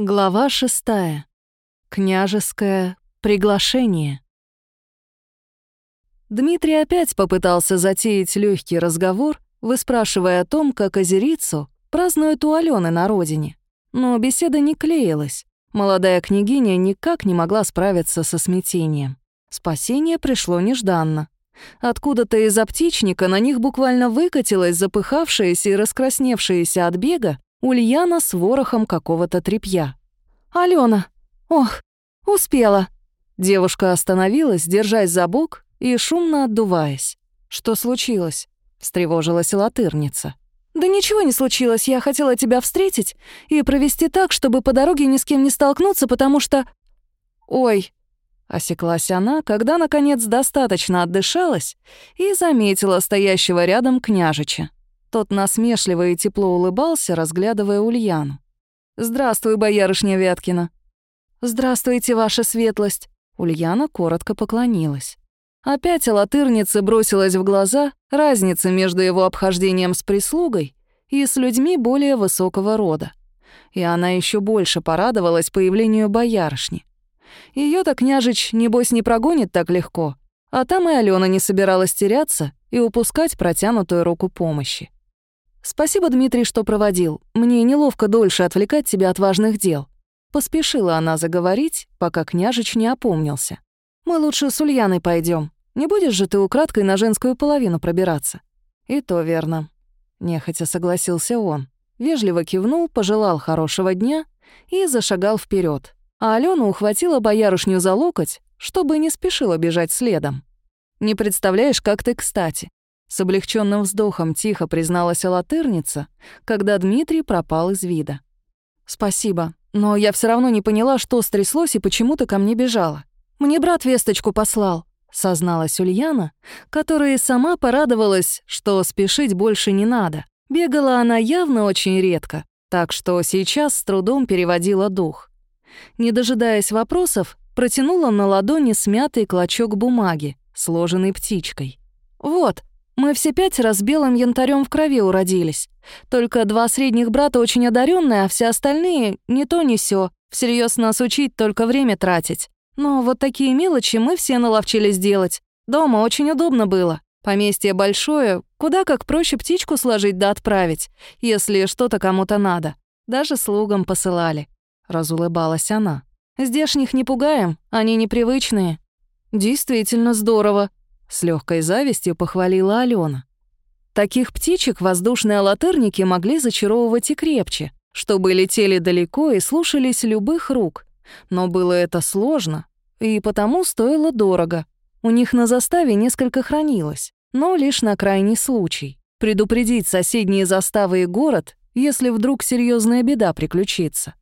Глава шестая. Княжеское приглашение. Дмитрий опять попытался затеять легкий разговор, выспрашивая о том, как озерицу празднуют у Алены на родине. Но беседа не клеилась. Молодая княгиня никак не могла справиться со смятением. Спасение пришло нежданно. Откуда-то из аптечника на них буквально выкатилась запыхавшаяся и раскрасневшаяся от бега Ульяна с ворохом какого-то тряпья. «Алена! Ох, успела!» Девушка остановилась, держась за бок и шумно отдуваясь. «Что случилось?» — встревожилась латырница. «Да ничего не случилось, я хотела тебя встретить и провести так, чтобы по дороге ни с кем не столкнуться, потому что...» «Ой!» — осеклась она, когда, наконец, достаточно отдышалась и заметила стоящего рядом княжича. Тот насмешливо и тепло улыбался, разглядывая Ульяну. «Здравствуй, боярышня Вяткина». «Здравствуйте, ваша светлость». Ульяна коротко поклонилась. Опять латырнице бросилась в глаза разница между его обхождением с прислугой и с людьми более высокого рода. И она еще больше порадовалась появлению боярышни. ее то княжич, небось, не прогонит так легко, а там и Алена не собиралась теряться и упускать протянутую руку помощи. «Спасибо, Дмитрий, что проводил. Мне неловко дольше отвлекать тебя от важных дел». Поспешила она заговорить, пока княжич не опомнился. «Мы лучше с Ульяной пойдем. Не будешь же ты украдкой на женскую половину пробираться?» «И то верно», — нехотя согласился он. Вежливо кивнул, пожелал хорошего дня и зашагал вперед. А Алена ухватила боярышню за локоть, чтобы не спешила бежать следом. «Не представляешь, как ты кстати. С облегченным вздохом тихо призналась латырница, когда Дмитрий пропал из вида. «Спасибо, но я все равно не поняла, что стряслось и почему ты ко мне бежала. Мне брат весточку послал», — созналась Ульяна, которая сама порадовалась, что спешить больше не надо. Бегала она явно очень редко, так что сейчас с трудом переводила дух. Не дожидаясь вопросов, протянула на ладони смятый клочок бумаги, сложенный птичкой. «Вот, мы все пятеро с белым янтарем в крови уродились. Только два средних брата очень одаренные, а все остальные — ни то ни сё. Всерьез нас учить, только время тратить. Но вот такие мелочи мы все наловчились делать. Дома очень удобно было. Поместье большое, куда как проще птичку сложить да отправить, если что-то кому-то надо. Даже слугам посылали. Разулыбалась она. Здешних не пугаем, они непривычные. Действительно здорово, с легкой завистью похвалила Алена. Таких птичек воздушные алатырники могли зачаровывать и крепче, чтобы летели далеко и слушались любых рук. Но было это сложно, и потому стоило дорого. У них на заставе несколько хранилось, но лишь на крайний случай. Предупредить соседние заставы и город, если вдруг серьезная беда приключится.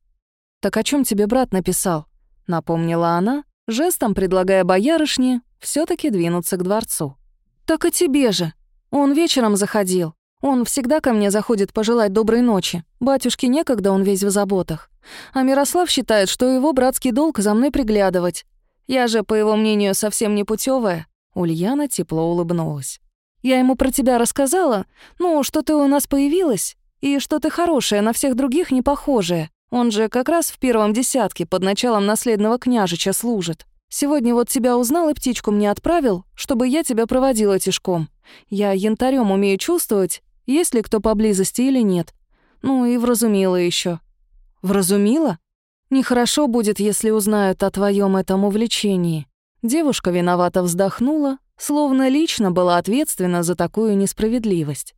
«Так о чем тебе брат написал?» — напомнила она, жестом предлагая боярышне все таки двинуться к дворцу. «Так и тебе же. Он вечером заходил. Он всегда ко мне заходит пожелать доброй ночи. Батюшке некогда, он весь в заботах. А Мирослав считает, что его братский долг за мной приглядывать. Я же, по его мнению, совсем не путевая. Ульяна тепло улыбнулась. «Я ему про тебя рассказала, ну, что ты у нас появилась, и что ты хорошая, на всех других не похожая. Он же как раз в первом десятке под началом наследного княжича служит. Сегодня вот тебя узнал и птичку мне отправил, чтобы я тебя проводила тишком. Я янтарем умею чувствовать, есть ли кто поблизости или нет. Ну и вразумила еще. Вразумила? Нехорошо будет, если узнают о твоем этом увлечении. Девушка виновато вздохнула, словно лично была ответственна за такую несправедливость.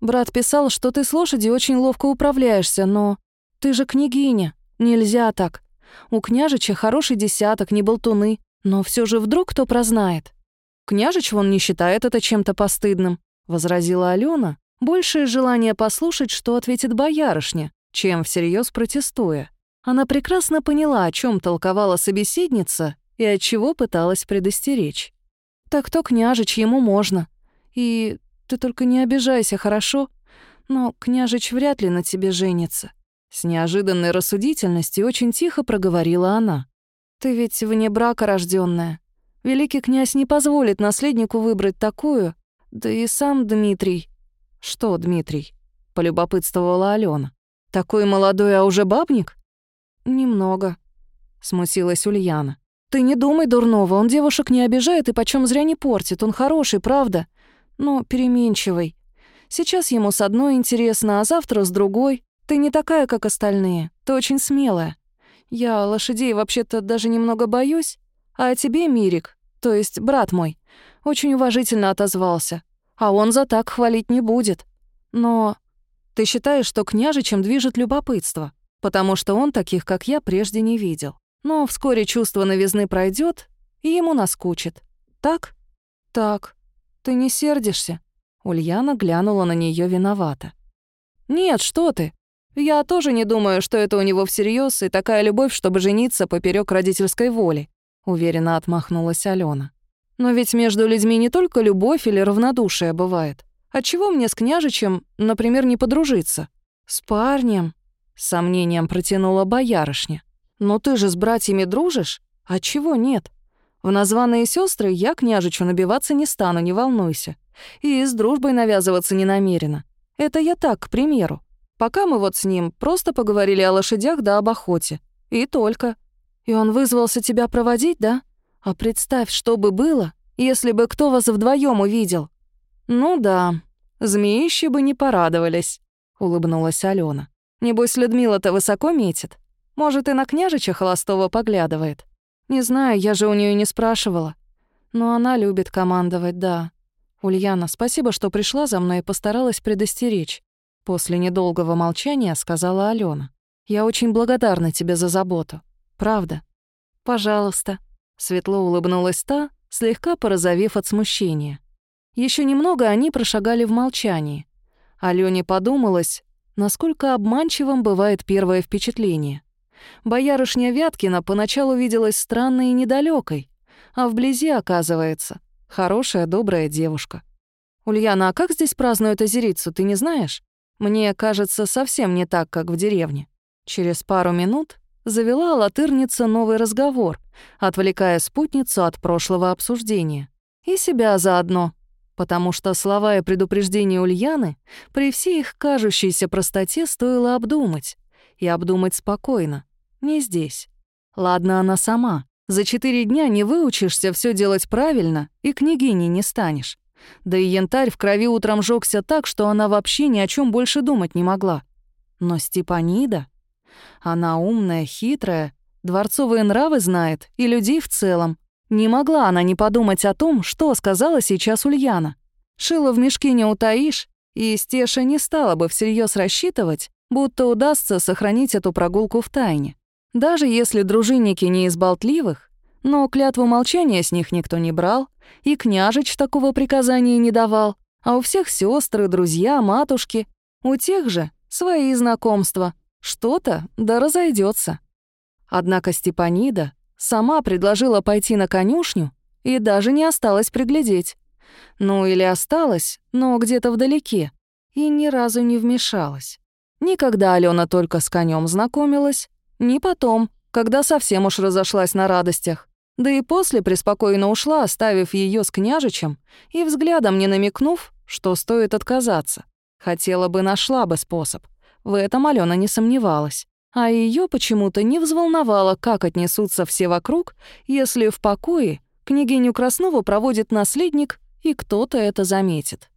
Брат писал, что ты с лошади очень ловко управляешься, но ты же княгиня, нельзя так. У княжича хороший десяток, не болтуны, но все же вдруг кто прознает. Княжич вон не считает это чем-то постыдным, возразила Алена, большее желание послушать, что ответит боярышня, чем всерьез протестуя. Она прекрасно поняла, о чем толковала собеседница и от чего пыталась предостеречь. Так то княжич ему можно. И ты только не обижайся, хорошо? Но княжич вряд ли на тебе женится. С неожиданной рассудительностью очень тихо проговорила она. «Ты ведь вне брака рожденная. Великий князь не позволит наследнику выбрать такую, да и сам Дмитрий». «Что, Дмитрий?» — полюбопытствовала Алена. «Такой молодой, а уже бабник?» «Немного», — смутилась Ульяна. «Ты не думай дурного, он девушек не обижает и почем зря не портит, он хороший, правда, но переменчивый. Сейчас ему с одной интересно, а завтра с другой. Ты не такая, как остальные, ты очень смелая. Я лошадей вообще-то даже немного боюсь, а тебе, Мирик, то есть брат мой, очень уважительно отозвался, а он за так хвалить не будет. Но ты считаешь, что княжичем движет любопытство, потому что он таких, как я, прежде не видел. Но вскоре чувство новизны пройдет, и ему наскучит. Так? Так. Ты не сердишься? Ульяна глянула на нее виновато. «Нет, что ты. Я тоже не думаю, что это у него всерьез и такая любовь, чтобы жениться поперек родительской воли», — уверенно отмахнулась Алена. «Но ведь между людьми не только любовь или равнодушие бывает. Отчего мне с княжичем, например, не подружиться? С парнем?» — сомнением протянула боярышня. «Но ты же с братьями дружишь? Отчего нет? В названные сестры я княжичу набиваться не стану, не волнуйся. И с дружбой навязываться не намерена. Это я так, к примеру. Пока мы вот с ним просто поговорили о лошадях да об охоте. И только. И он вызвался тебя проводить, да? А представь, что бы было, если бы кто вас вдвоем увидел. Ну да, змеищи бы не порадовались, улыбнулась Алена. Небось, Людмила-то высоко метит. Может, и на княжича холостого поглядывает. Не знаю, я же у нее не спрашивала. Но она любит командовать, да. «Ульяна, спасибо, что пришла за мной и постаралась предостеречь». После недолгого молчания сказала Алена. «Я очень благодарна тебе за заботу. Правда». «Пожалуйста». Светло улыбнулась та, слегка порозовев от смущения. Еще немного они прошагали в молчании. Алёне подумалось, насколько обманчивым бывает первое впечатление. Боярышня Вяткина поначалу виделась странной и недалёкой, а вблизи, оказывается, Хорошая, добрая девушка. Ульяна, а как здесь празднуют озерицу, ты не знаешь? Мне кажется, совсем не так, как в деревне. Через пару минут завела латырница новый разговор, отвлекая спутницу от прошлого обсуждения. И себя заодно, потому что слова и предупреждения Ульяны при всей их кажущейся простоте стоило обдумать. И обдумать спокойно, не здесь. Ладно, она сама, за четыре дня не выучишься все делать правильно и княгиней не станешь. Да и янтарь в крови утром жёгся так, что она вообще ни о чем больше думать не могла. Но Степанида... Она умная, хитрая, дворцовые нравы знает и людей в целом. Не могла она не подумать о том, что сказала сейчас Ульяна. Шила в мешке не утаишь, и Стеша не стала бы всерьез рассчитывать, будто удастся сохранить эту прогулку в тайне. Даже если дружинники не из болтливых, но клятву молчания с них никто не брал, и княжич такого приказания не давал, а у всех сестры, друзья, матушки, у тех же свои знакомства, что-то да разойдется. Однако Степанида сама предложила пойти на конюшню и даже не осталась приглядеть. Ну или осталась, но где-то вдалеке, и ни разу не вмешалась. Никогда Алена только с конем знакомилась, не потом, когда совсем уж разошлась на радостях. Да и после преспокойно ушла, оставив ее с княжичем и взглядом не намекнув, что стоит отказаться. Хотела бы, нашла бы способ. В этом Алена не сомневалась. А ее почему-то не взволновало, как отнесутся все вокруг, если в покое княгиню Краснову проводит наследник, и кто-то это заметит.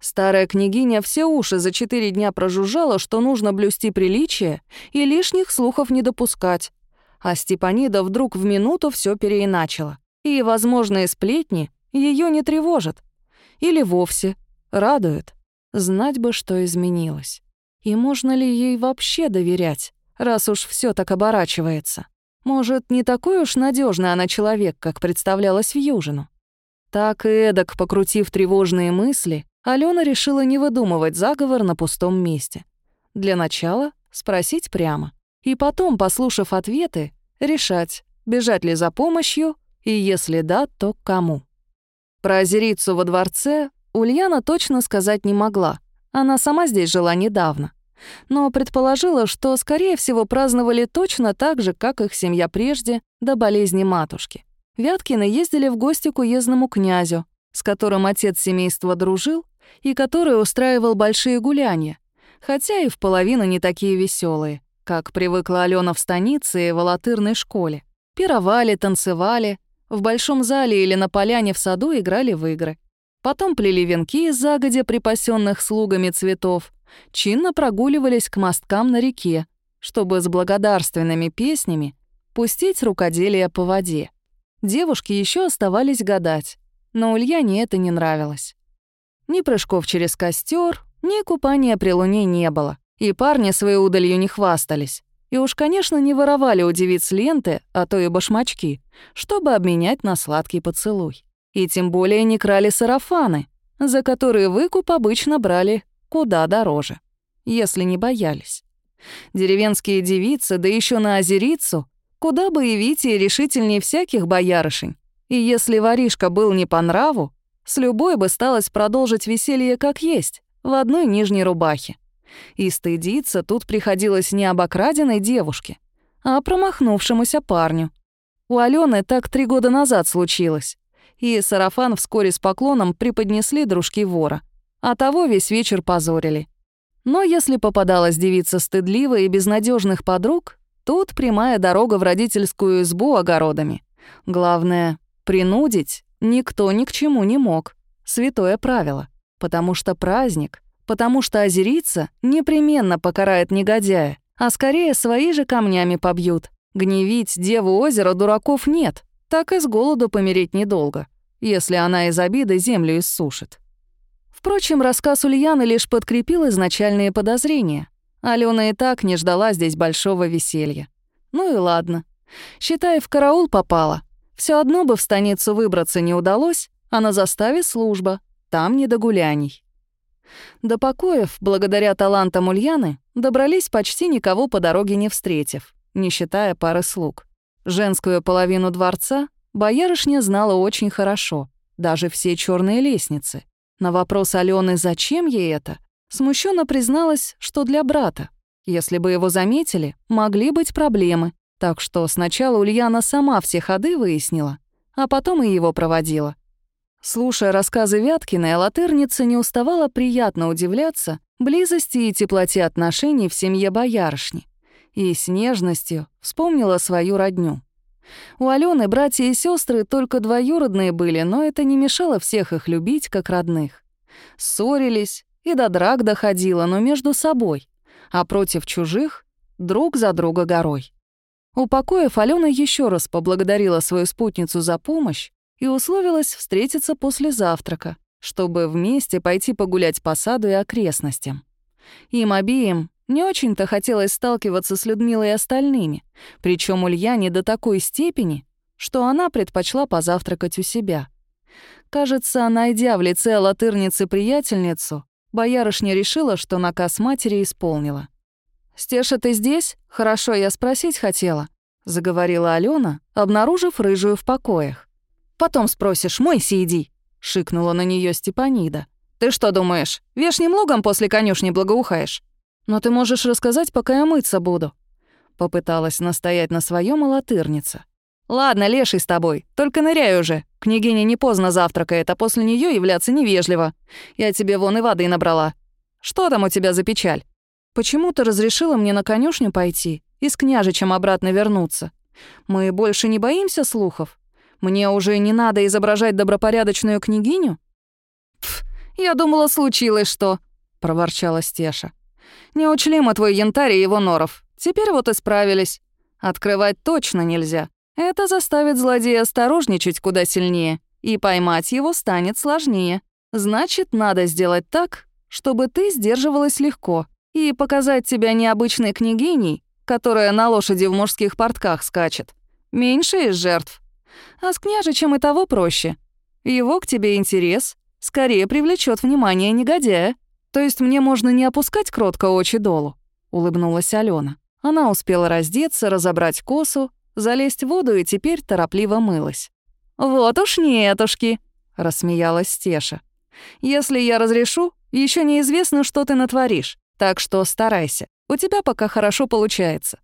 Старая княгиня все уши за четыре дня прожужжала, что нужно блюсти приличие и лишних слухов не допускать. А Степанида вдруг в минуту все переиначила. И возможные сплетни ее не тревожат. Или вовсе радуют. Знать бы, что изменилось. И можно ли ей вообще доверять, раз уж все так оборачивается? Может, не такой уж надежный она человек, как представлялась в Южину? Так и эдак, покрутив тревожные мысли, Алена решила не выдумывать заговор на пустом месте. Для начала спросить прямо. И потом, послушав ответы, решать, бежать ли за помощью, и если да, то к кому. Про озерицу во дворце Ульяна точно сказать не могла. Она сама здесь жила недавно. Но предположила, что, скорее всего, праздновали точно так же, как их семья прежде, до болезни матушки. Вяткины ездили в гости к уездному князю, с которым отец семейства дружил и который устраивал большие гуляния, хотя и в половину не такие веселые. Как привыкла Алена в станице и в алатырной школе. Пировали, танцевали, в большом зале или на поляне в саду играли в игры. Потом плели венки из загодя припасенных слугами цветов, чинно прогуливались к мосткам на реке, чтобы с благодарственными песнями пустить рукоделие по воде. Девушки еще оставались гадать, но Ульяне это не нравилось. Ни прыжков через костер, ни купания при луне не было, и парни своей удалью не хвастались. И уж, конечно, не воровали у девиц ленты, а то и башмачки, чтобы обменять на сладкий поцелуй. И тем более не крали сарафаны, за которые выкуп обычно брали куда дороже, если не боялись. Деревенские девицы, да еще на озерицу, куда боевитее и решительнее всяких боярышень. И если воришка был не по нраву, с любой бы сталось продолжить веселье как есть, в одной нижней рубахе. И стыдиться тут приходилось не об окраденной девушке, а промахнувшемуся парню. У Алены так три года назад случилось, и сарафан вскоре с поклоном преподнесли дружки вора, а того весь вечер позорили. Но если попадалась девица стыдливая и безнадежных подруг, тут прямая дорога в родительскую избу огородами. Главное, принудить никто ни к чему не мог. Святое правило. Потому что праздник, потому что озериться непременно покарает негодяя, а скорее свои же камнями побьют. Гневить деву озера дураков нет, так и с голоду помереть недолго, если она из обиды землю иссушит. Впрочем, рассказ Ульяны лишь подкрепил изначальные подозрения. Алена и так не ждала здесь большого веселья. Ну и ладно. Считай, в караул попала. Все одно бы в станицу выбраться не удалось, а на заставе служба, там не до гуляний. До покоев, благодаря талантам Ульяны, добрались почти никого по дороге не встретив, не считая пары слуг. Женскую половину дворца боярышня знала очень хорошо, даже все черные лестницы. На вопрос Алены, зачем ей это, смущенно призналась, что для брата. Если бы его заметили, могли быть проблемы. Так что сначала Ульяна сама все ходы выяснила, а потом и его проводила. Слушая рассказы Вяткиной, латырница не уставала приятно удивляться близости и теплоте отношений в семье боярышни и с нежностью вспомнила свою родню. У Алены братья и сестры только двоюродные были, но это не мешало всех их любить как родных. Ссорились, и до драк доходило, но между собой, а против чужих — друг за друга горой. Упокоив, Алена еще раз поблагодарила свою спутницу за помощь и условилась встретиться после завтрака, чтобы вместе пойти погулять по саду и окрестностям. Им обеим не очень-то хотелось сталкиваться с Людмилой и остальными, причем Ульяне до такой степени, что она предпочла позавтракать у себя. Кажется, найдя в лице латырницы приятельницу, боярышня решила, что наказ матери исполнила. «Стеша, ты здесь? Хорошо, я спросить хотела», — заговорила Алена, обнаружив рыжую в покоях. Потом спросишь, мойся иди», — шикнула на нее Степанида. «Ты что думаешь, вешним лугом после конюшни благоухаешь? Но ты можешь рассказать, пока я мыться буду». Попыталась настоять на своем латырница. «Ладно, леший с тобой, только ныряй уже. Княгиня не поздно завтракает, а после нее являться невежливо. Я тебе вон и воды набрала. Что там у тебя за печаль? Почему ты разрешила мне на конюшню пойти и с княжичем обратно вернуться? Мы больше не боимся слухов? Мне уже не надо изображать добропорядочную княгиню?» «Пф, я думала, случилось что», — проворчала Стеша. «Не учли мы твой янтарь и его норов. Теперь вот исправились. Открывать точно нельзя. Это заставит злодея осторожничать куда сильнее, и поймать его станет сложнее. Значит, надо сделать так, чтобы ты сдерживалась легко, и показать тебя необычной княгиней, которая на лошади в мужских портках скачет. Меньше из жертв. А с княжичем и того проще. Его к тебе интерес скорее привлечет внимание негодяя. То есть мне можно не опускать кротко очи долу?» — улыбнулась Алена. Она успела раздеться, разобрать косу, залезть в воду и теперь торопливо мылась. «Вот уж нетушки!» — рассмеялась Стеша. «Если я разрешу, еще неизвестно, что ты натворишь, так что старайся. У тебя пока хорошо получается.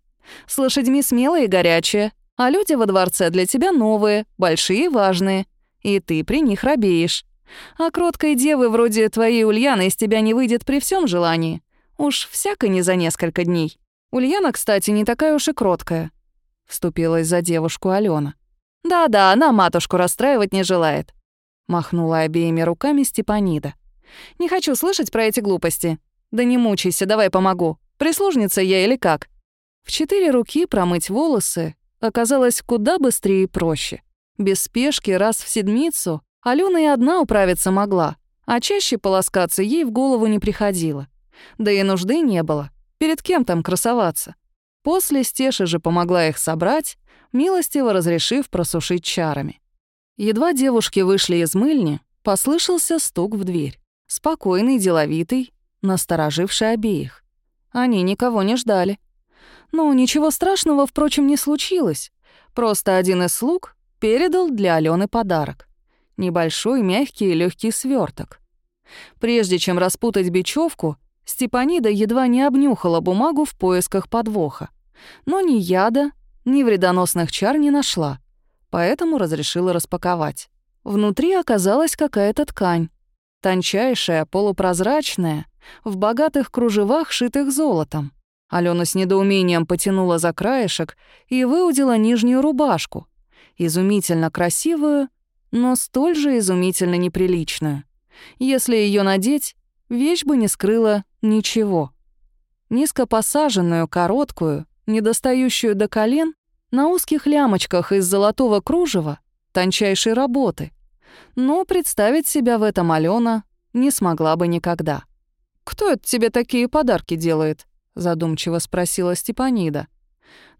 С лошадьми смелая и горячая, а люди во дворце для тебя новые, большие и важные, и ты при них робеешь. А кроткой девы вроде твоей Ульяны из тебя не выйдет при всем желании. Уж всяко не за несколько дней. Ульяна, кстати, не такая уж и кроткая», — вступилась за девушку Алена. «Да-да, она матушку расстраивать не желает», — махнула обеими руками Степанида. «Не хочу слышать про эти глупости. Да не мучайся, давай помогу. Прислужница я или как?» В четыре руки промыть волосы оказалось куда быстрее и проще. Без спешки раз в седмицу Алена и одна управиться могла, а чаще полоскаться ей в голову не приходило. Да и нужды не было. Перед кем там красоваться? После Стеша же помогла их собрать, милостиво разрешив просушить чарами. Едва девушки вышли из мыльни, послышался стук в дверь. Спокойный, деловитый, настороживший обеих. Они никого не ждали. Ну, ничего страшного, впрочем, не случилось. Просто один из слуг передал для Алены подарок. Небольшой, мягкий и легкий сверток. Прежде чем распутать бечевку, Степанида едва не обнюхала бумагу в поисках подвоха. Но ни яда, ни вредоносных чар не нашла, поэтому разрешила распаковать. Внутри оказалась какая-то ткань. Тончайшая, полупрозрачная, в богатых кружевах, шитых золотом. Алена с недоумением потянула за краешек и выудила нижнюю рубашку. Изумительно красивую, но столь же изумительно неприличную. Если ее надеть, вещь бы не скрыла ничего. Низко посаженную, короткую, недостающую до колен, на узких лямочках из золотого кружева, тончайшей работы. Но представить себя в этом Алена не смогла бы никогда. «Кто это тебе такие подарки делает?» Задумчиво спросила Степанида.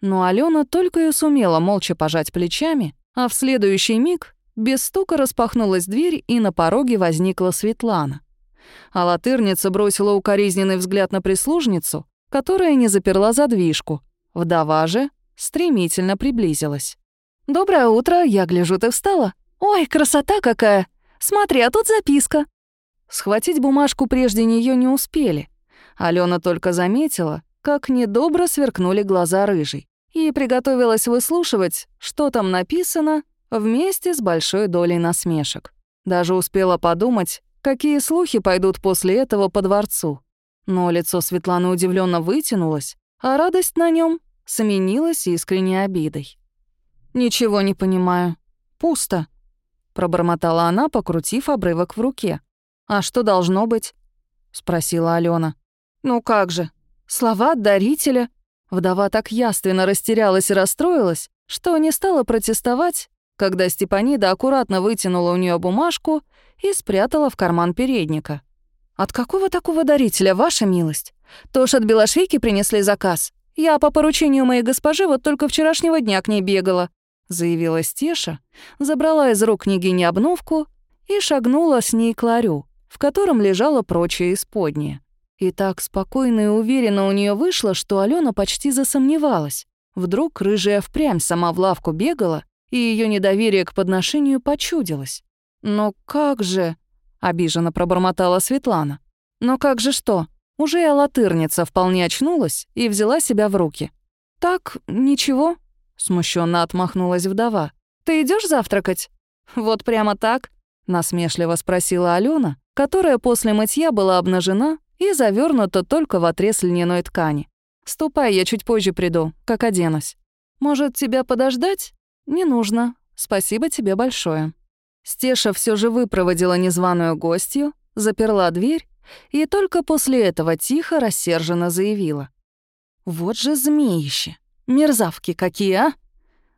Но Алена только и сумела молча пожать плечами, а в следующий миг без стука распахнулась дверь, и на пороге возникла Светлана. А латырница бросила укоризненный взгляд на прислужницу, которая не заперла задвижку. Вдова же стремительно приблизилась. «Доброе утро, я гляжу, ты встала. Ой, красота какая! Смотри, а тут записка». Схватить бумажку прежде нее не успели. Алена только заметила, как недобро сверкнули глаза рыжей, и приготовилась выслушивать, что там написано, вместе с большой долей насмешек. Даже успела подумать, какие слухи пойдут после этого по дворцу. Но лицо Светланы удивленно вытянулось, а радость на нем сменилась искренней обидой. «Ничего не понимаю. Пусто», — пробормотала она, покрутив обрывок в руке. «А что должно быть?» — спросила Алена. Ну как же, слова дарителя. Вдова так яственно растерялась и расстроилась, что не стала протестовать, когда Степанида аккуратно вытянула у нее бумажку и спрятала в карман передника. «От какого такого дарителя, ваша милость? То ж от Белошвейки принесли заказ. Я по поручению моей госпожи вот только вчерашнего дня к ней бегала», заявила Стеша, забрала из рук княгини обновку и шагнула с ней к ларю, в котором лежало прочее исподнее. И так спокойно и уверенно у нее вышло, что Алена почти засомневалась. Вдруг рыжая впрямь сама в лавку бегала, и ее недоверие к подношению почудилось. «Но как же...» — обиженно пробормотала Светлана. «Но как же что?» Уже и алатырница вполне очнулась и взяла себя в руки. «Так, ничего», — смущенно отмахнулась вдова. «Ты идешь завтракать?» «Вот прямо так?» — насмешливо спросила Алена, которая после мытья была обнажена и завернута только в отрез льняной ткани. «Ступай, я чуть позже приду, как оденусь. Может, тебя подождать? Не нужно. Спасибо тебе большое». Стеша все же выпроводила незваную гостью, заперла дверь и только после этого тихо, рассерженно заявила. «Вот же змеище! Мерзавки какие, а!»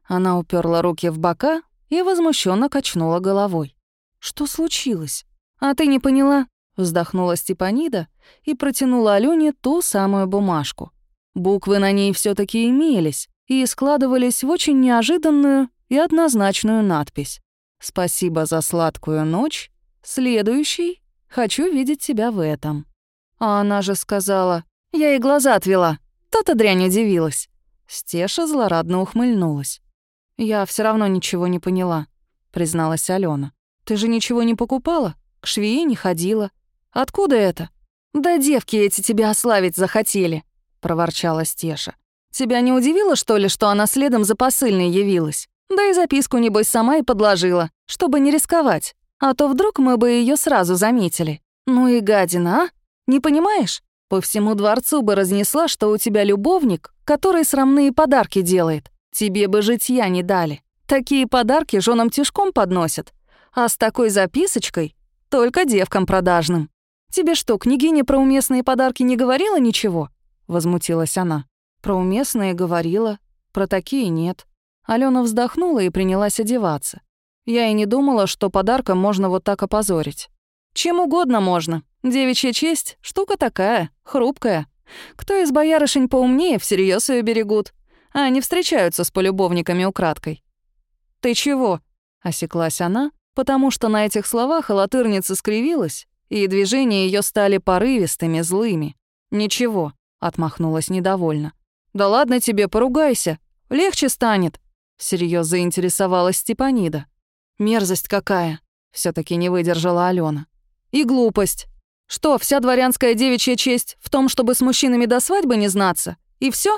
Она уперла руки в бока и возмущенно качнула головой. «Что случилось? А ты не поняла? Вздохнула Степанида и протянула Алёне ту самую бумажку. Буквы на ней все таки имелись и складывались в очень неожиданную и однозначную надпись. «Спасибо за сладкую ночь. Следующий. Хочу видеть тебя в этом». А она же сказала, «Я и глаза отвела. То-то дрянь удивилась». Стеша злорадно ухмыльнулась. «Я все равно ничего не поняла», — призналась Алена. «Ты же ничего не покупала? К швее не ходила. Откуда это?» «Да девки эти тебя ославить захотели», — проворчала Стеша. «Тебя не удивило, что ли, что она следом за посыльной явилась? Да и записку, небось, сама и подложила, чтобы не рисковать. А то вдруг мы бы ее сразу заметили. Ну и гадина, а? Не понимаешь? По всему дворцу бы разнесла, что у тебя любовник, который срамные подарки делает. Тебе бы житья не дали. Такие подарки женам тишком подносят. А с такой записочкой только девкам продажным. Тебе что, княгиня про уместные подарки не говорила ничего? Возмутилась она. Про уместные говорила, про такие нет. Алена вздохнула и принялась одеваться. Я и не думала, что подарком можно вот так опозорить. Чем угодно можно. Девичья честь — штука такая, хрупкая. Кто из боярышень поумнее, всерьез ее берегут, а не встречаются с полюбовниками украдкой. «Ты чего?» — осеклась она, потому что на этих словах латырница скривилась, и движения ее стали порывистыми, злыми. «Ничего», — отмахнулась недовольно. «Да ладно тебе, поругайся. Легче станет», — всерьез заинтересовалась Степанида. «Мерзость какая!» — все таки не выдержала Алена. «И глупость. Что, вся дворянская девичья честь в том, чтобы с мужчинами до свадьбы не знаться? И все?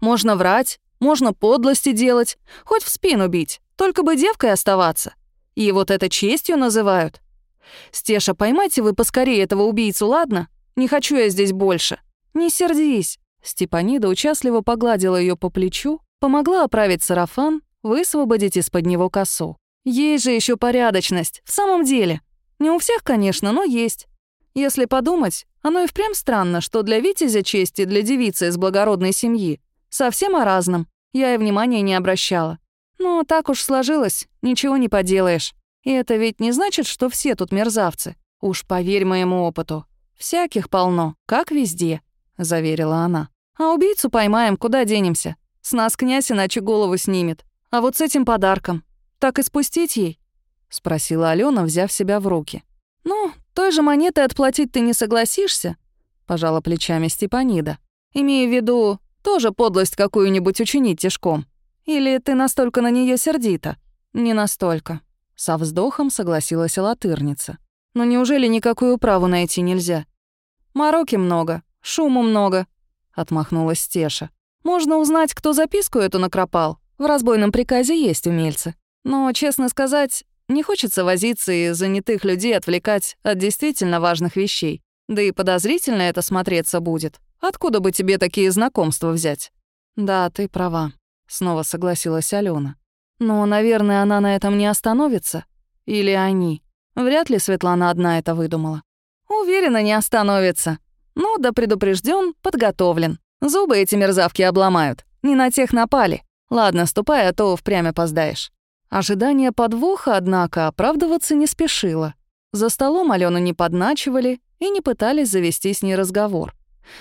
Можно врать, можно подлости делать, хоть в спину бить, только бы девкой оставаться. И вот это честью называют. Стеша, поймайте вы поскорее этого убийцу, ладно? Не хочу я здесь больше. Не сердись. Степанида участливо погладила ее по плечу, помогла оправить сарафан, высвободить из-под него косу. Есть же еще порядочность, в самом деле. Не у всех, конечно, но есть. Если подумать, оно и впрямь странно, что для Витязя чести для девицы из благородной семьи совсем о разном. Я и внимания не обращала. Но так уж сложилось, ничего не поделаешь. И это ведь не значит, что все тут мерзавцы. Уж поверь моему опыту. Всяких полно, как везде, заверила она. А убийцу поймаем, куда денемся? С нас князь иначе голову снимет. А вот с этим подарком. Так и спустить ей? спросила Алена, взяв себя в руки. Ну, той же монетой отплатить ты не согласишься? пожала плечами Степанида. Имею в виду, тоже подлость какую-нибудь учинить тяжком. Или ты настолько на нее сердита? Не настолько. Со вздохом согласилась латырница. Но неужели никакую управу найти нельзя? Мороки много, шуму много, отмахнулась Стеша. Можно узнать, кто записку эту накропал. В разбойном приказе есть умельцы. Но, честно сказать, не хочется возиться и занятых людей отвлекать от действительно важных вещей. Да и подозрительно это смотреться будет. Откуда бы тебе такие знакомства взять? Да, ты права. Снова согласилась Алена. Но, наверное, она на этом не остановится. Или они. Вряд ли Светлана одна это выдумала. Уверена, не остановится. Ну, да предупрежден, подготовлен. Зубы эти мерзавки обломают. Не на тех напали. Ладно, ступай, а то впрямь опоздаешь. Ожидание подвоха, однако, оправдываться не спешило. За столом Алену не подначивали и не пытались завести с ней разговор.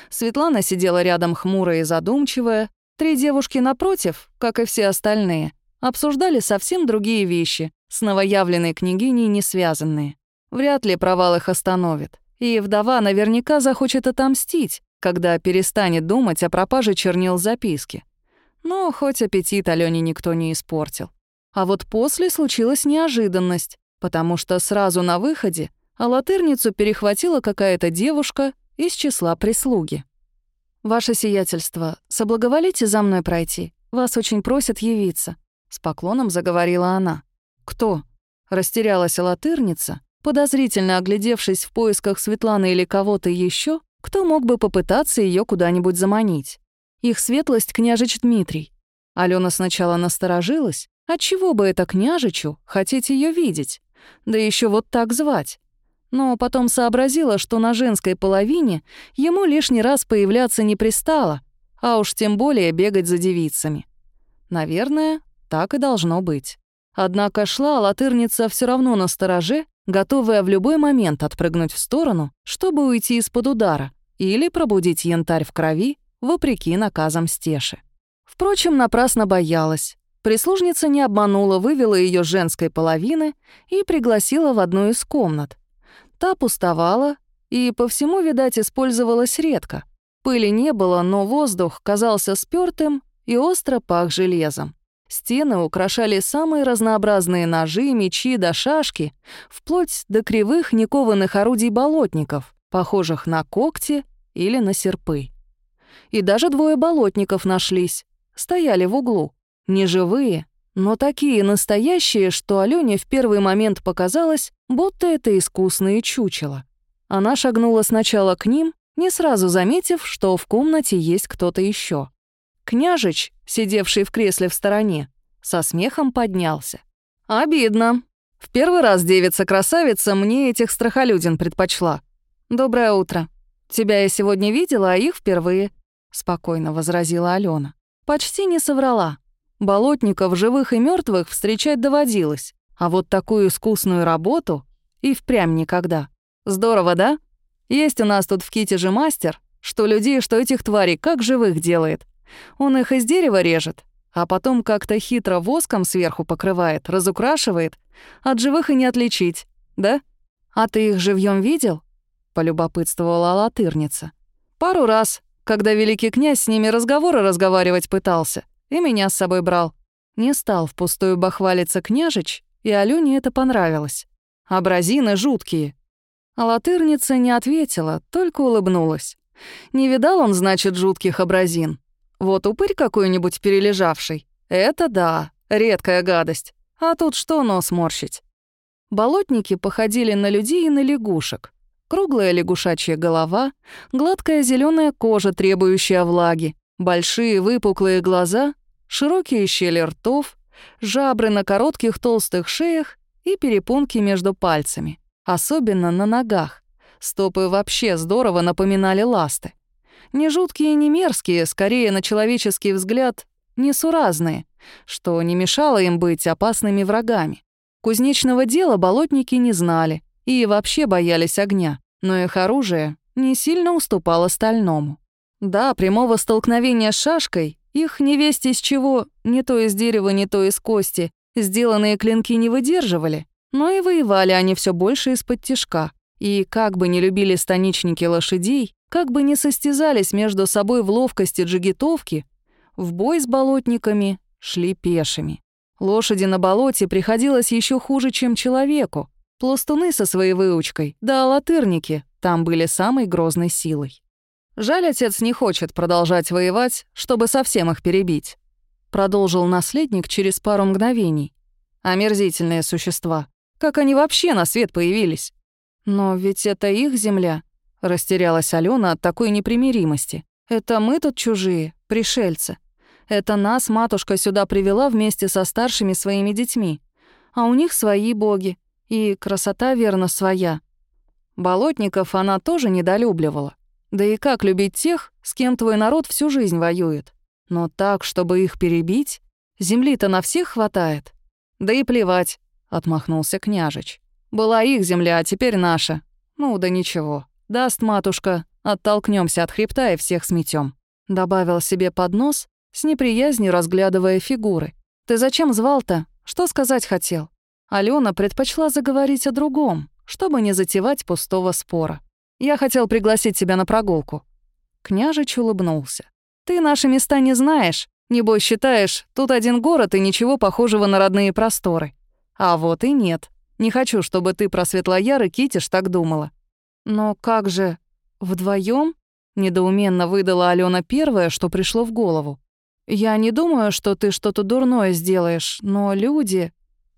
Светлана сидела рядом хмурая и задумчивая, Три девушки напротив, как и все остальные, обсуждали совсем другие вещи, с новоявленной княгиней не связанные. Вряд ли провал их остановит. И вдова наверняка захочет отомстить, когда перестанет думать о пропаже чернил записки. Но хоть аппетит Алёне никто не испортил. А вот после случилась неожиданность, потому что сразу на выходе алатырницу перехватила какая-то девушка из числа прислуги. «Ваше сиятельство, соблаговолите за мной пройти. Вас очень просят явиться», — с поклоном заговорила она. «Кто?» — растерялась латырница, подозрительно оглядевшись в поисках Светланы или кого-то еще, кто мог бы попытаться ее куда-нибудь заманить. Их светлость княжич Дмитрий. Алена сначала насторожилась, отчего бы это княжичу хотеть ее видеть, да еще вот так звать но потом сообразила, что на женской половине ему лишний раз появляться не пристало, а уж тем более бегать за девицами. Наверное, так и должно быть. Однако шла латырница все равно на стороже, готовая в любой момент отпрыгнуть в сторону, чтобы уйти из-под удара или пробудить янтарь в крови, вопреки наказам Стеши. Впрочем, напрасно боялась. Прислужница не обманула, вывела ее женской половины и пригласила в одну из комнат, Та пустовала и, по всему, видать, использовалась редко. Пыли не было, но воздух казался спёртым и остро пах железом. Стены украшали самые разнообразные ножи, мечи да шашки, вплоть до кривых некованных орудий болотников, похожих на когти или на серпы. И даже двое болотников нашлись, стояли в углу, неживые, но такие настоящие, что Алёне в первый момент показалось, будто это искусные чучела. Она шагнула сначала к ним, не сразу заметив, что в комнате есть кто-то еще. Княжич, сидевший в кресле в стороне, со смехом поднялся. «Обидно. В первый раз девица-красавица мне этих страхолюдин предпочла. Доброе утро. Тебя я сегодня видела, а их впервые», — спокойно возразила Алена. Почти не соврала. Болотников, живых и мертвых, встречать доводилось. А вот такую искусную работу и впрямь никогда. Здорово, да? Есть у нас тут в Китеже мастер, что людей, что этих тварей, как живых делает. Он их из дерева режет, а потом как-то хитро воском сверху покрывает, разукрашивает. От живых и не отличить, да? А ты их живьем видел? Полюбопытствовала латырница. Пару раз, когда великий князь с ними разговоры разговаривать пытался, и меня с собой брал. Не стал впустую бахвалиться княжич, и Алёне это понравилось. Абразины жуткие. А латырница не ответила, только улыбнулась. Не видал он, значит, жутких абразин. Вот упырь какой-нибудь перележавший. Это да, редкая гадость. А тут что нос морщить? Болотники походили на людей и на лягушек. Круглая лягушачья голова, гладкая зеленая кожа, требующая влаги, большие выпуклые глаза, широкие щели ртов, жабры на коротких толстых шеях и перепонки между пальцами, особенно на ногах. Стопы вообще здорово напоминали ласты. Не жуткие не мерзкие, скорее на человеческий взгляд, несуразные, что не мешало им быть опасными врагами. Кузнечного дела болотники не знали и вообще боялись огня, но их оружие не сильно уступало стальному. Да, прямого столкновения с шашкой, их невесть из чего, не то из дерева, не то из кости, сделанные клинки не выдерживали, но и воевали они все больше из-под тишка. И как бы не любили станичники лошадей, как бы ни состязались между собой в ловкости джигитовки, в бой с болотниками шли пешими. Лошади на болоте приходилось еще хуже, чем человеку. Пластуны со своей выучкой, да латырники там были самой грозной силой. Жаль, отец не хочет продолжать воевать, чтобы совсем их перебить. Продолжил наследник через пару мгновений. Омерзительные существа. Как они вообще на свет появились? Но ведь это их земля, Растерялась Алена от такой непримиримости. «Это мы тут чужие, пришельцы. Это нас матушка сюда привела вместе со старшими своими детьми. А у них свои боги. И красота, верно, своя. Болотников она тоже недолюбливала. Да и как любить тех, с кем твой народ всю жизнь воюет? Но так, чтобы их перебить? Земли-то на всех хватает. Да и плевать, — отмахнулся княжич. Была их земля, а теперь наша. Ну да ничего, Даст матушка, оттолкнемся от хребта и всех сметем. Добавил себе под нос, с неприязнью разглядывая фигуры. «Ты зачем звал-то? Что сказать хотел?» Алена предпочла заговорить о другом, чтобы не затевать пустого спора. «Я хотел пригласить тебя на прогулку». Княжич улыбнулся. «Ты наши места не знаешь. Небось считаешь, тут один город и ничего похожего на родные просторы. А вот и нет. Не хочу, чтобы ты про Светлояр и Китиш так думала. «Но как же? Вдвоем? недоуменно выдала Алена первое, что пришло в голову. «Я не думаю, что ты что-то дурное сделаешь, но люди...»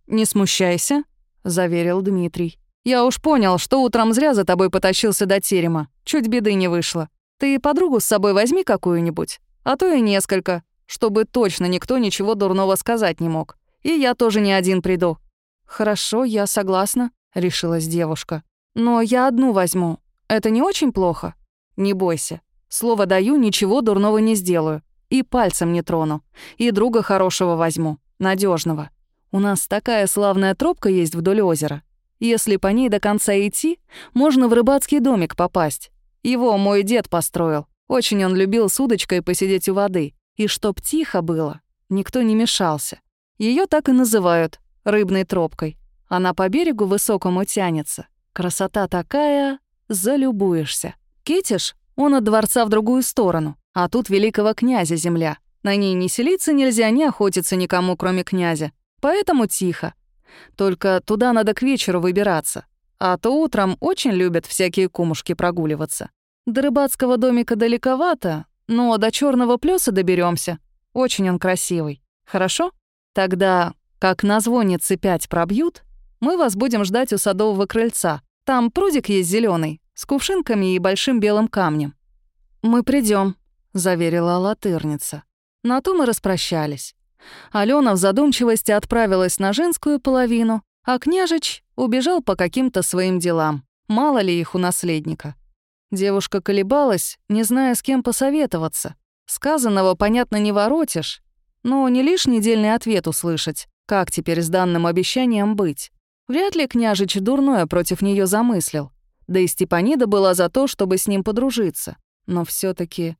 «Не смущайся», — заверил Дмитрий. «Я уж понял, что утром зря за тобой потащился до терема. Чуть беды не вышло. Ты подругу с собой возьми какую-нибудь, а то и несколько, чтобы точно никто ничего дурного сказать не мог. И я тоже не один приду». «Хорошо, я согласна», — решилась девушка. Но я одну возьму. Это не очень плохо? Не бойся. Слово даю, ничего дурного не сделаю. И пальцем не трону. И друга хорошего возьму, надежного. У нас такая славная тропка есть вдоль озера. Если по ней до конца идти, можно в рыбацкий домик попасть. Его мой дед построил. Очень он любил с удочкой посидеть у воды. И чтоб тихо было, никто не мешался. Ее так и называют — рыбной тропкой. Она по берегу высокому тянется. Красота такая, залюбуешься. Китиш, он от дворца в другую сторону, а тут великого князя земля. На ней не селиться нельзя, не охотиться никому, кроме князя. Поэтому тихо. Только туда надо к вечеру выбираться. А то утром очень любят всякие кумушки прогуливаться. До рыбацкого домика далековато, но до черного плеса доберемся. Очень он красивый. Хорошо? Тогда, как на звоннице пять пробьют, мы вас будем ждать у садового крыльца. Там прудик есть зеленый, с кувшинками и большим белым камнем. «Мы придем, заверила латырница. На то мы распрощались. Алена в задумчивости отправилась на женскую половину, а княжич убежал по каким-то своим делам. Мало ли их у наследника. Девушка колебалась, не зная, с кем посоветоваться. Сказанного, понятно, не воротишь, но не лишь недельный ответ услышать, как теперь с данным обещанием быть. Вряд ли княжич дурное против нее замыслил. Да и Степанида была за то, чтобы с ним подружиться. Но все таки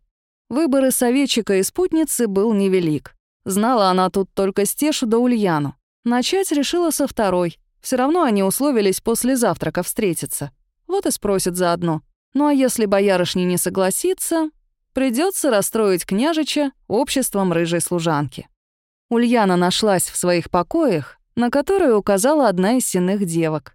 Выборы советчика и спутницы был невелик. Знала она тут только Стешу да Ульяну. Начать решила со второй. Все равно они условились после завтрака встретиться. Вот и спросит заодно. Ну а если боярышни не согласится, придется расстроить княжича обществом рыжей служанки. Ульяна нашлась в своих покоях, на которые указала одна из сенных девок.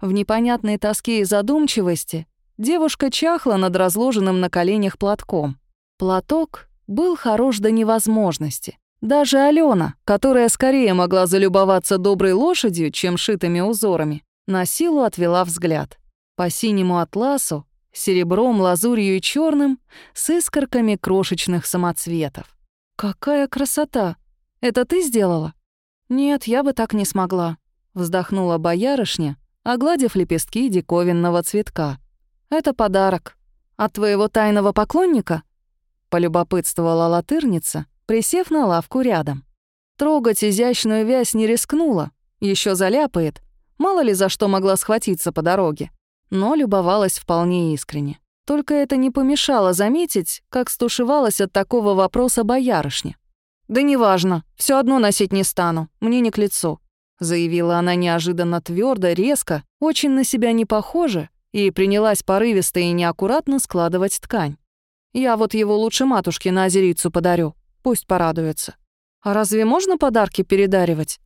В непонятной тоске и задумчивости девушка чахла над разложенным на коленях платком. Платок был хорош до невозможности. Даже Алена, которая скорее могла залюбоваться доброй лошадью, чем шитыми узорами, на силу отвела взгляд. По синему атласу, серебром, лазурью и черным, с искорками крошечных самоцветов. «Какая красота! Это ты сделала?» «Нет, я бы так не смогла», — вздохнула боярышня, огладив лепестки диковинного цветка. «Это подарок. От твоего тайного поклонника?» — полюбопытствовала латырница, присев на лавку рядом. Трогать изящную вязь не рискнула, еще заляпает, мало ли за что могла схватиться по дороге. Но любовалась вполне искренне. Только это не помешало заметить, как стушевалась от такого вопроса боярышня. «Да неважно, все одно носить не стану, мне не к лицу», заявила она неожиданно твердо, резко, очень на себя не похоже, и принялась порывисто и неаккуратно складывать ткань. Я вот его лучше матушке на озерицу подарю. Пусть порадуется. А разве можно подарки передаривать?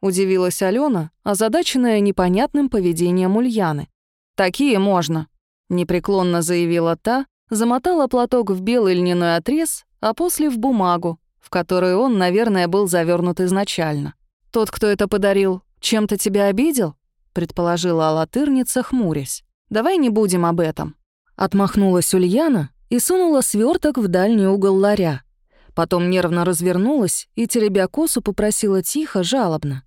Удивилась Алена, озадаченная непонятным поведением Ульяны. «Такие можно», — непреклонно заявила та, замотала платок в белый льняной отрез, а после в бумагу, в которую он, наверное, был завернут изначально. «Тот, кто это подарил, чем-то тебя обидел?» — предположила Алатырница, хмурясь. «Давай не будем об этом». Отмахнулась Ульяна, и сунула сверток в дальний угол ларя. Потом нервно развернулась и, теребя косу, попросила тихо, жалобно.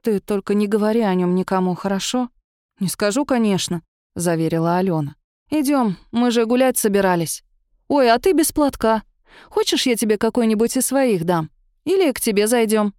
«Ты только не говори о нем никому, хорошо?» «Не скажу, конечно», — заверила Алена. Идем, мы же гулять собирались. Ой, а ты без платка. Хочешь, я тебе какой-нибудь из своих дам? Или к тебе зайдем?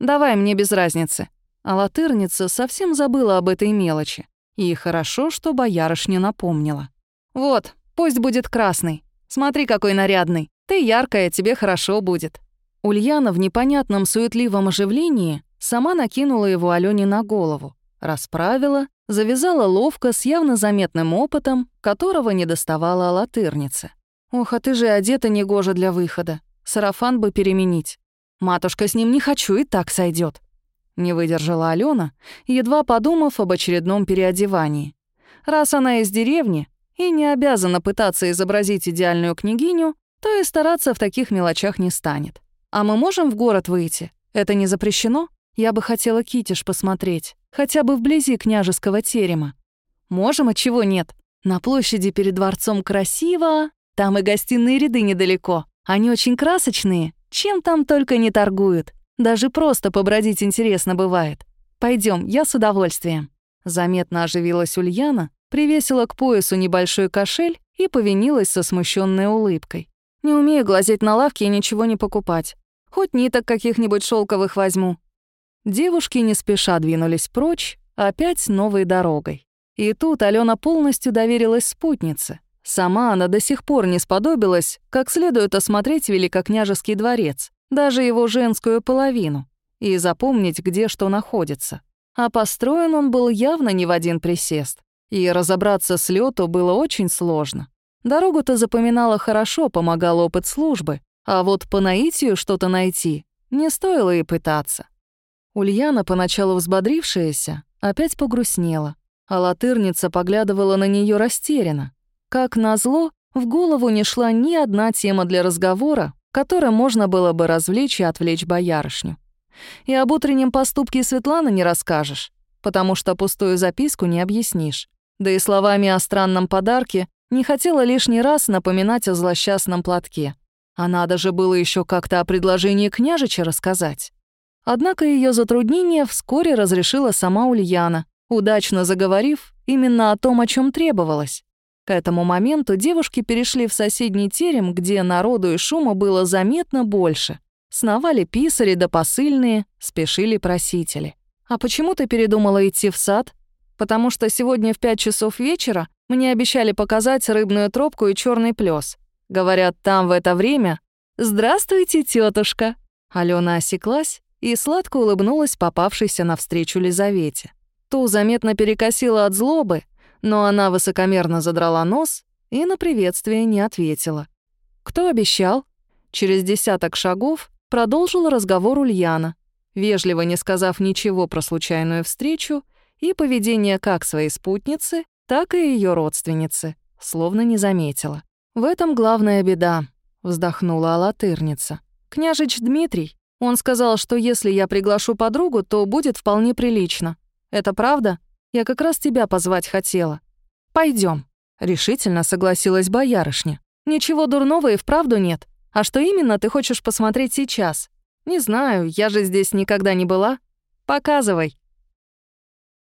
Давай, мне без разницы». А латырница совсем забыла об этой мелочи. И хорошо, что боярышня напомнила. «Вот, Пусть будет красный. Смотри, какой нарядный. Ты яркая, тебе хорошо будет». Ульяна в непонятном суетливом оживлении сама накинула его Алёне на голову, расправила, завязала ловко с явно заметным опытом, которого не доставала латырнице. «Ох, а ты же одета негоже для выхода. Сарафан бы переменить. Матушка, с ним не хочу, и так сойдет. Не выдержала Алена, едва подумав об очередном переодевании. Раз она из деревни, и не обязана пытаться изобразить идеальную княгиню, то и стараться в таких мелочах не станет. А мы можем в город выйти? Это не запрещено? Я бы хотела Китиш посмотреть, хотя бы вблизи княжеского терема. Можем, а чего нет? На площади перед дворцом красиво, там и гостиные ряды недалеко. Они очень красочные, чем там только не торгуют. Даже просто побродить интересно бывает. Пойдем, я с удовольствием. Заметно оживилась Ульяна, привесила к поясу небольшой кошель и повинилась со смущенной улыбкой. «Не умею глазеть на лавке и ничего не покупать. Хоть ниток каких-нибудь шелковых возьму». Девушки не спеша двинулись прочь, опять новой дорогой. И тут Алена полностью доверилась спутнице. Сама она до сих пор не сподобилась, как следует осмотреть Великокняжеский дворец, даже его женскую половину, и запомнить, где что находится. А построен он был явно не в один присест и разобраться с лёту было очень сложно. Дорогу-то запоминала хорошо, помогал опыт службы, а вот по наитию что-то найти не стоило и пытаться. Ульяна, поначалу взбодрившаяся, опять погрустнела, а латырница поглядывала на неё растерянно. Как назло, в голову не шла ни одна тема для разговора, которой можно было бы развлечь и отвлечь боярышню. И об утреннем поступке Светланы не расскажешь, потому что пустую записку не объяснишь. Да и словами о странном подарке не хотела лишний раз напоминать о злосчастном платке. А надо же было еще как-то о предложении княжича рассказать. Однако ее затруднение вскоре разрешила сама Ульяна, удачно заговорив именно о том, о чем требовалось. К этому моменту девушки перешли в соседний терем, где народу и шума было заметно больше. Сновали писари да посыльные, спешили просители. «А почему ты передумала идти в сад?» «Потому что сегодня в пять часов вечера мне обещали показать рыбную тропку и черный плес. Говорят, там в это время... «Здравствуйте, тетушка. Алена осеклась и сладко улыбнулась попавшейся навстречу Лизавете. Ту заметно перекосила от злобы, но она высокомерно задрала нос и на приветствие не ответила. «Кто обещал?» Через десяток шагов продолжила разговор Ульяна, вежливо не сказав ничего про случайную встречу и поведение как своей спутницы, так и ее родственницы, словно не заметила. «В этом главная беда», — вздохнула Алатырница. «Княжич Дмитрий, он сказал, что если я приглашу подругу, то будет вполне прилично. Это правда? Я как раз тебя позвать хотела. Пойдем. решительно согласилась боярышня. «Ничего дурного и вправду нет. А что именно ты хочешь посмотреть сейчас? Не знаю, я же здесь никогда не была. Показывай».